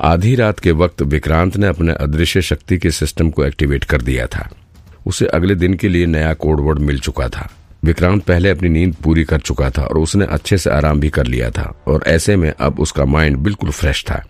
आधी रात के वक्त विक्रांत ने अपने अदृश्य शक्ति के सिस्टम को एक्टिवेट कर दिया था। उसे अगले दिन के लिए नया कोडवर्ड मिल चुका था। विक्रांत पहले अपनी नींद पूरी कर चुका था और उसने अच्छे से आराम भी कर लिया था और ऐसे में अब उसका माइंड बिल्कुल फ्रेश था।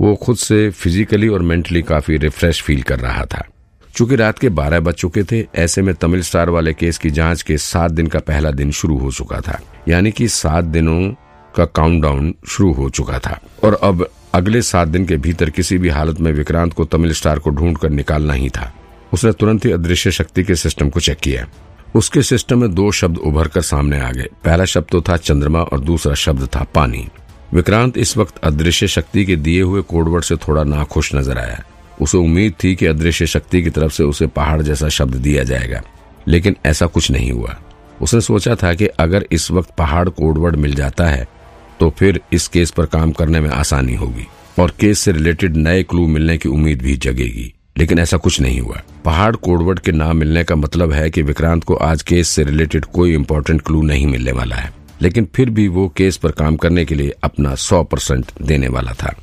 वो खुद से फिजिकली और मेंटली काफ़ी रिफ्रेश फील कर रहा था। चूँकि रात के बारह बज चुके थे, ऐसे में तमिल स्टार वाले केस की जाँच के सात दिन का पहला दिन शुरू हो चुका था। यानी कि सात दिनों का काउंटडाउन शुरू हो चुका था। और अब अगले सात दिन के भीतर किसी भी हालत में विक्रांत को तमिल स्टार को ढूंढ कर निकालना ही था। उसने तुरंत ही अदृश्य शक्ति के सिस्टम को चेक किया। उसके सिस्टम में दो शब्द उभर कर सामने आ गए। पहला शब्द तो था चंद्रमा और दूसरा शब्द था पानी। विक्रांत इस वक्त अदृश्य शक्ति के दिए हुए कोडवर्ड से थोड़ा नाखुश नज़र आया। उसे उम्मीद थी कि अदृश्य शक्ति की तरफ़ से उसे पहाड़ जैसा शब्द दिया जाएगा, लेकिन ऐसा कुछ नहीं हुआ। उसने सोचा था कि अगर इस वक्त पहाड़ कोडवर्ड मिल जाता है तो फिर इस केस पर काम करने में आसानी होगी और केस से रिलेटेड नए क्लू मिलने की उम्मीद भी जगेगी। लेकिन ऐसा कुछ नहीं हुआ। पहाड़ कोडवर्ड के नाम मिलने का मतलब है कि विक्रांत को आज केस से रिलेटेड कोई इम्पोर्टेंट क्लू नहीं मिलने वाला है। लेकिन फिर भी वो केस पर काम करने के लिए अपना सौ परसेंट देने वाला था।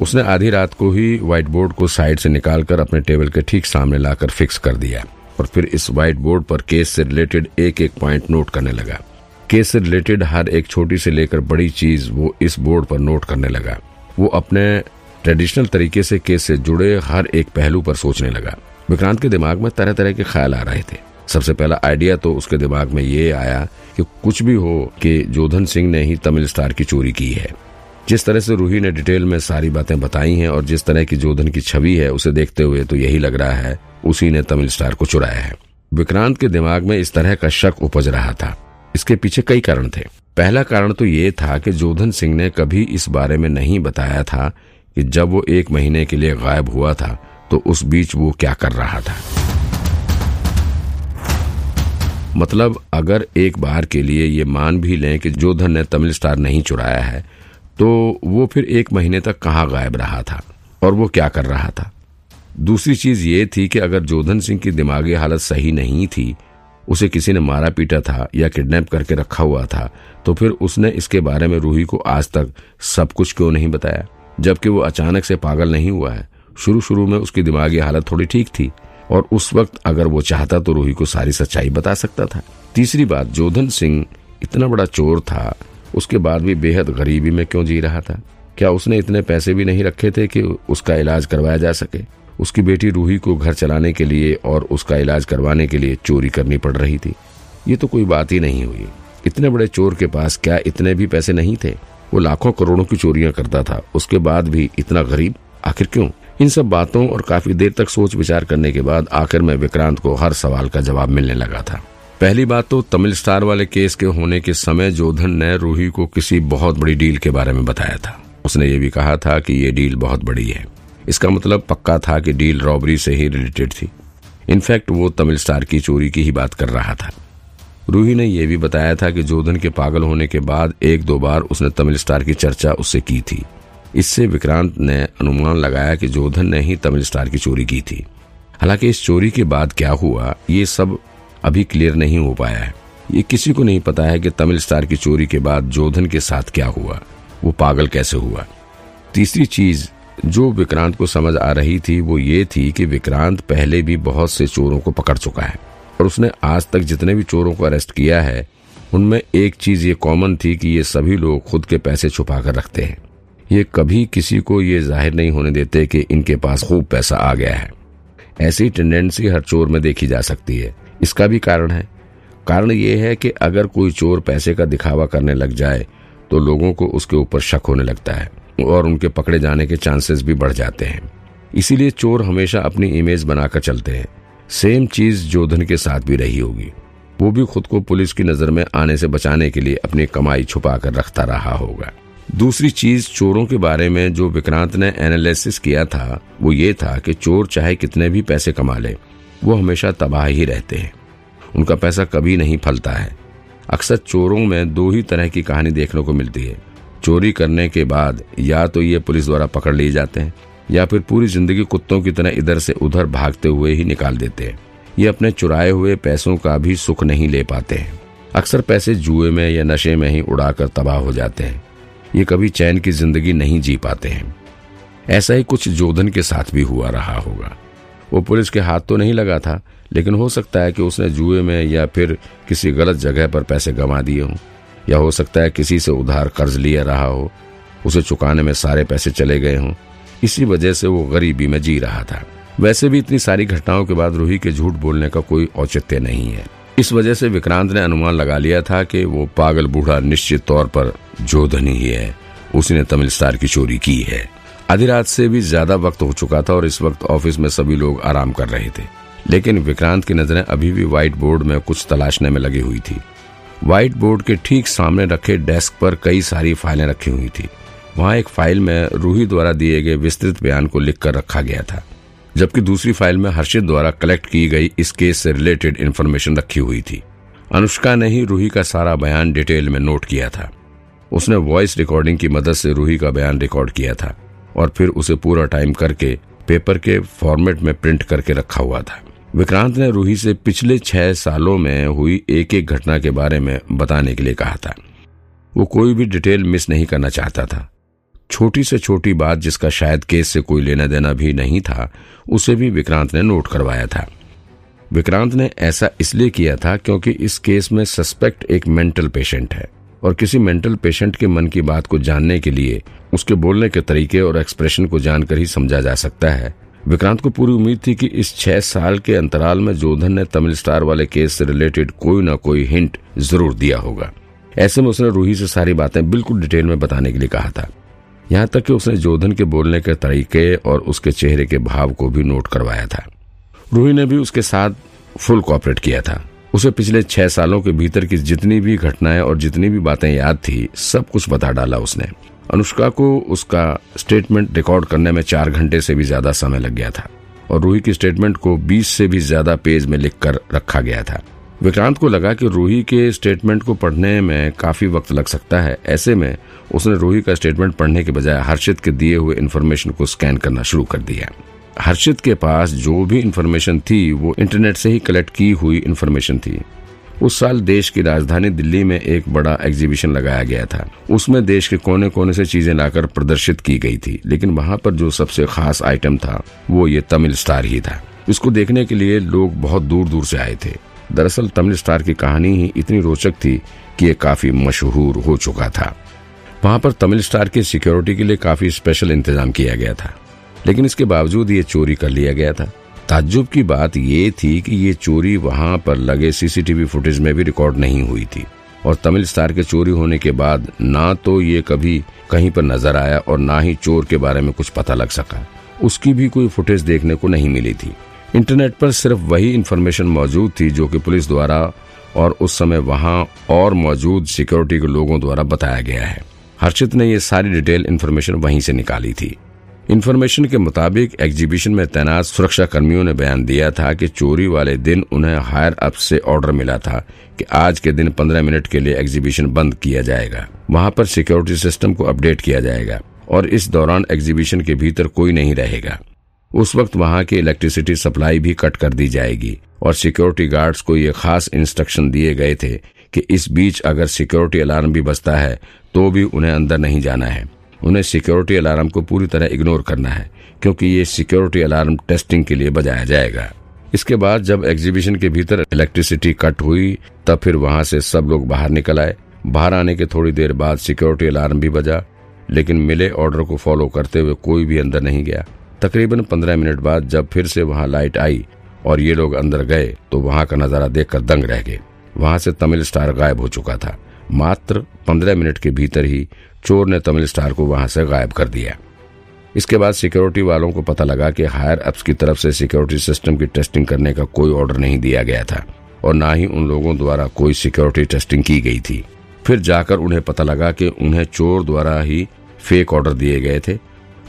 उसने आधी रात को ही व्हाइट बोर्ड को साइड से निकालकर अपने टेबल के ठीक सामने लाकर फिक्स कर दिया और फिर इस व्हाइट बोर्ड पर केस से रिलेटेड एक एक पॉइंट नोट करने लगा। केस से रिलेटेड हर एक छोटी से लेकर बड़ी चीज़ वो इस बोर्ड पर नोट करने लगा। वो अपने ट्रेडिशनल तरीके से केस से जुड़े हर एक पहलू पर सोचने लगा। विक्रांत के दिमाग में तरह तरह के ख्याल आ रहे थे। सबसे पहला आइडिया तो उसके दिमाग में ये आया कि कुछ भी हो कि जोधन सिंह ने ही तमिल स्टार की चोरी की है। जिस तरह से रूही ने डिटेल में सारी बातें बताई हैं और जिस तरह की जोधन की छवि है उसे देखते हुए तो यही लग रहा है उसी ने तमिल स्टार को चुराया है। विक्रांत के दिमाग में इस तरह का शक उपज रहा था। इसके पीछे कई कारण थे। पहला कारण तो ये था कि जोधन सिंह ने कभी इस बारे में नहीं बताया था कि जब वो एक महीने के लिए गायब हुआ था तो उस बीच वो क्या कर रहा था। मतलब अगर एक बार के लिए ये मान भी लें कि जोधन ने तमिल स्टार नहीं चुराया है तो वो फिर एक महीने तक कहाँ गायब रहा था और वो क्या कर रहा था? दूसरी चीज़ ये थी कि अगर जोधन सिंह की दिमागी हालत सही नहीं थी उसे किसी ने मारा पीटा था या किडनैप करके रखा हुआ था तो फिर उसने इसके बारे में रूही को आज तक सब कुछ क्यों नहीं बताया? जबकि वो अचानक से पागल नहीं हुआ है। शुरू शुरू में उसकी दिमागी हालत थोड़ी ठीक थी, और उस वक्त अगर वो चाहता तो रूही को सारी सच्चाई बता सकता था। तीसरी बात, जोधन सिंह इतना बड़ा चोर था, उसके बाद भी बेहद गरीबी में क्यों जी रहा था? क्या उसने इतने पैसे भी नहीं रखे थे कि उसका इलाज करवाया जा सके? उसकी बेटी रूही को घर चलाने के लिए और उसका इलाज करवाने के लिए चोरी करनी पड़ रही थी। ये तो कोई बात ही नहीं हुई। इतने बड़े चोर के पास क्या इतने भी पैसे नहीं थे? वो लाखों करोड़ों की चोरियाँ करता था। उसके बाद भी इतना गरीब? आखिर क्यों? इन सब बातों और काफ़ी देर तक सोच विचार करने के बाद आखिर में विक्रांत को हर सवाल का जवाब मिलने लगा था। पहली बात तो तमिल स्टार वाले केस के होने के समय जोधन ने रूही को किसी बहुत बड़ी डील के बारे में बताया था। उसने ये भी कहा था कि ये डील बहुत बड़ी है। इसका मतलब पक्का था कि डील रॉबरी से ही रिलेटेड थी। इनफैक्ट वो तमिल स्टार की चोरी की ही बात कर रहा था। रूही ने यह भी बताया था कि जोधन के पागल होने के बाद एक दो बार उसने तमिल स्टार की चर्चा उससे की थी। इससे विक्रांत ने अनुमान लगाया कि जोधन ने ही तमिल स्टार की चोरी की थी। हालाँकि इस चोरी के बाद क्या हुआ, ये सब अभी क्लियर नहीं हो पाया है। ये किसी को नहीं पता है कि तमिल स्टार की चोरी के बाद जोधन के साथ क्या हुआ, वो पागल कैसे हुआ। तीसरी चीज़ जो विक्रांत को समझ आ रही थी, वो ये थी कि विक्रांत पहले भी बहुत से चोरों को पकड़ चुका है। और उसने आज तक जितने भी चोरों को अरेस्ट किया है, उनमें एक चीज़ ये कॉमन थी कि ये सभी लोग खुद के पैसे छुपा कर रखते हैं। ये कभी किसी को ये ज़ाहिर नहीं होने देते कि इनके पास खूब पैसा आ गया है। ऐसी टेंडेंसी हर चोर में देखी जा सकती है। इसका भी कारण है। कारण ये है कि अगर कोई चोर पैसे का दिखावा करने लग जाए तो लोगों को उसके ऊपर शक होने लगता है। और उनके पकड़े जाने के चांसेस भी बढ़ जाते हैं। इसीलिए चोर हमेशा अपनी इमेज बनाकर चलते हैं। सेम चीज़ जोधन के साथ भी रही होगी। वो भी खुद को पुलिस की नज़र में आने से बचाने के लिए अपनी कमाई छुपा कर रखता रहा होगा। दूसरी चीज़ चोरों के बारे में जो विक्रांत ने एनालिसिस किया था, वो ये था कि चोर चाहे कितने भी पैसे कमा ले, वो हमेशा तबाह ही रहते हैं। उनका पैसा कभी नहीं फलता है। अक्सर चोरों में दो ही तरह की कहानी देखने को मिलती है। चोरी करने के बाद या तो ये पुलिस द्वारा पकड़ लिए जाते हैं, या फिर पूरी ज़िंदगी कुत्तों की तरह इधर से उधर भागते हुए ही निकाल देते हैं। ये अपने चुराए हुए पैसों का भी सुख नहीं ले पाते हैं। अक्सर पैसे जुए में या नशे में ही उड़ाकर तबाह हो जाते हैं। ये कभी चैन की ज़िंदगी नहीं जी पाते हैं। ऐसा ही कुछ जोधन के साथ भी हुआ रहा होगा। वो पुलिस के हाथ तो नहीं लगा था, लेकिन हो सकता है कि उसने जुए में या फिर किसी गलत जगह पर पैसे गंवा दिए हों। या हो सकता है किसी से उधार कर्ज लिया रहा हो, उसे चुकाने में सारे पैसे चले गए हों। इसी वजह से वो गरीबी में जी रहा था। वैसे भी इतनी सारी घटनाओं के बाद रूही के झूठ बोलने का कोई औचित्य नहीं है। इस वजह से विक्रांत ने अनुमान लगा लिया था कि वो पागल बूढ़ा निश्चित तौर पर जोधन ही है। उसने तमिल स्टार की चोरी की है। आधी रात से भी ज़्यादा वक्त हो चुका था और इस वक्त ऑफ़िस में सभी लोग आराम कर रहे थे। लेकिन विक्रांत की नज़रें अभी भी व्हाइट बोर्ड में कुछ तलाशने में लगी हुई थी। व्हाइट बोर्ड के ठीक सामने रखे डेस्क पर कई सारी फाइलें रखी हुई थी। वहाँ एक फ़ाइल में रूही द्वारा दिए गए विस्तृत बयान को लिखकर रखा गया था, जबकि दूसरी फ़ाइल में हर्षित द्वारा कलेक्ट की गई इस केस से रिलेटेड इन्फॉर्मेशन रखी हुई थी। अनुष्का ने ही रूही का सारा बयान डिटेल में नोट किया था। उसने वॉइस रिकॉर्डिंग की मदद से रूही का बयान रिकॉर्ड किया था और फिर उसे पूरा टाइम करके पेपर के फॉर्मेट में प्रिंट करके रखा हुआ था। विक्रांत ने रूही से पिछले छह सालों में हुई एक एक घटना के बारे में बताने के लिए कहा था। वो कोई भी डिटेल मिस नहीं करना चाहता था। छोटी से छोटी बात जिसका शायद केस से कोई लेना देना भी नहीं था, उसे भी विक्रांत ने नोट करवाया था। विक्रांत ने ऐसा इसलिए किया था क्योंकि इस केस में सस्पेक्ट एक मेंटल पेशेंट है और किसी मेंटल पेशेंट के मन की बात को जानने के लिए, उसके बोलने के तरीके और एक्सप्रेशन को जानकर ही समझा जा सकता है। विक्रांत को पूरी उम्मीद थी कि इस छह साल के अंतराल में जोधन ने तमिल स्टार वाले केस से रिलेटेड कोई न कोई हिंट ज़रूर दिया होगा। ऐसे में उसने रूही से सारी बातें बिल्कुल डिटेल में बताने के लिए कहा था। यहाँ तक कि उसने जोधन के बोलने के तरीके और उसके चेहरे के भाव को भी नोट करवाया था। रूही ने भी उसके साथ फुल कॉपरेट किया था। उसे पिछले छह सालों के भीतर की जितनी भी घटनाएँ और जितनी भी बातें याद थी, सब कुछ बता डाला उसने। अनुष्का को उसका स्टेटमेंट रिकॉर्ड करने में चार घंटे से भी ज़्यादा समय लग गया था और रूही की स्टेटमेंट को बीस से भी ज़्यादा पेज में लिखकर रखा गया था। विक्रांत को लगा कि रूही के स्टेटमेंट को पढ़ने में काफ़ी वक्त लग सकता है। ऐसे में उसने रूही का स्टेटमेंट पढ़ने के बजाय हर्षित के दिए हुए इन्फॉर्मेशन को स्कैन करना शुरू कर दिया। हर्षित के पास जो भी इन्फॉर्मेशन थी, वो इंटरनेट से ही कलेक्ट की हुई इन्फॉर्मेशन थी। उस साल देश की राजधानी दिल्ली में एक बड़ा एग्जीबिशन लगाया गया था। उसमें देश के कोने कोने से चीज़ें लाकर प्रदर्शित की गई थी, लेकिन वहाँ पर जो सबसे खास आइटम था, वो ये तमिल स्टार ही था। इसको देखने के लिए लोग बहुत दूर दूर से आए थे। दरअसल तमिल स्टार की कहानी ही इतनी रोचक थी कि ये काफ़ी मशहूर हो चुका था। वहाँ पर तमिल स्टार की सिक्योरिटी के लिए काफ़ी स्पेशल इंतज़ाम किया गया था। लेकिन इसके बावजूद ये चोरी कर लिया गया था। ताज्जुब की बात ये थी कि ये चोरी वहाँ पर लगे सीसीटीवी फुटेज में भी रिकॉर्ड नहीं हुई थी। और तमिल स्टार के चोरी होने के बाद ना तो ये कभी कहीं पर नज़र आया और ना ही चोर के बारे में कुछ पता लग सका। उसकी भी कोई फुटेज देखने को नहीं मिली थी। इंटरनेट पर सिर्फ़ वही इन्फॉर्मेशन मौजूद थी जो कि पुलिस द्वारा और उस समय वहाँ और मौजूद सिक्योरिटी के लोगों द्वारा बताया गया है। हर्षित ने ये सारी डिटेल इन्फॉर्मेशन वहीं से निकाली थी। इन्फॉर्मेशन के मुताबिक एग्जीबिशन में तैनात सुरक्षा कर्मियों ने बयान दिया था कि चोरी वाले दिन उन्हें हायर अप से ऑर्डर मिला था कि आज के दिन पंद्रह मिनट के लिए एग्जीबिशन बंद किया जाएगा। वहाँ पर सिक्योरिटी सिस्टम को अपडेट किया जाएगा और इस दौरान एग्जीबिशन के भीतर कोई नहीं रहेगा। उस वक्त वहाँ की इलेक्ट्रिसिटी सप्लाई भी कट कर दी जाएगी और सिक्योरिटी गार्ड्स को ये खास इंस्ट्रक्शन दिए गए थे कि इस बीच अगर सिक्योरिटी अलार्म भी बजता है तो भी उन्हें अंदर नहीं जाना है। उन्हें सिक्योरिटी अलार्म को पूरी तरह इग्नोर करना है, क्योंकि ये सिक्योरिटी अलार्म टेस्टिंग के लिए बजाया जाएगा। इसके बाद जब एग्जीबिशन के भीतर इलेक्ट्रिसिटी कट हुई, तब फिर वहाँ से सब लोग बाहर निकल आए। बाहर आने के थोड़ी देर बाद सिक्योरिटी अलार्म भी बजा, लेकिन मिले ऑर्डर को फॉलो करते हुए कोई भी अंदर नहीं गया। तकरीबन पंद्रह मिनट बाद जब फिर से वहाँ लाइट आई और ये लोग अंदर गए तो वहाँ का नज़ारा देखकर दंग रह गए। वहाँ से तमिल स्टार गायब हो चुका था। मात्र पंद्रह मिनट के भीतर ही चोर ने तमिल स्टार को वहाँ से गायब कर दिया। इसके बाद सिक्योरिटी वालों को पता लगा कि हायर अप्स की तरफ़ से सिक्योरिटी सिस्टम की टेस्टिंग करने का कोई ऑर्डर नहीं दिया गया था, और न ही उन लोगों द्वारा कोई सिक्योरिटी टेस्टिंग की गई थी। फिर जाकर उन्हें पता लगा कि उन्हें चोर द्वारा ही फेक ऑर्डर दिए गए थे।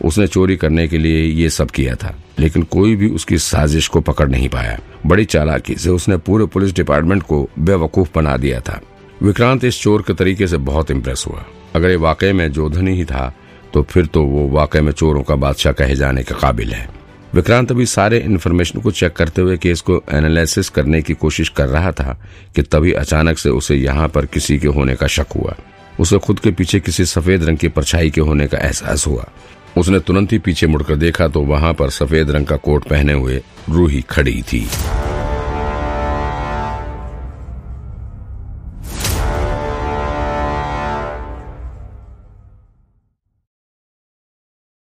उसने चोरी करने के लिए ये सब किया था, लेकिन कोई भी उसकी साजिश को पकड़ नहीं पाया। बड़ी चालाकी से उसने पूरे पुलिस डिपार्टमेंट को बेवकूफ़ बना दिया था। विक्रांत इस चोर के तरीके से बहुत इम्प्रेस हुआ। अगर ये वाकई में जोधन ही था तो फिर तो वो वाकई में चोरों का बादशाह कहे जाने के काबिल है। विक्रांत अभी सारे इन्फॉर्मेशन को चेक करते हुए केस को एनालिसिस करने की कोशिश कर रहा था कि तभी अचानक से उसे यहाँ पर किसी के होने का शक हुआ। उसे खुद के पीछे किसी सफ़ेद रंग की परछाई के होने का एहसास हुआ। उसने तुरंत ही पीछे मुड़कर देखा तो वहाँ पर सफ़ेद रंग का कोट पहने हुए रूही खड़ी थी।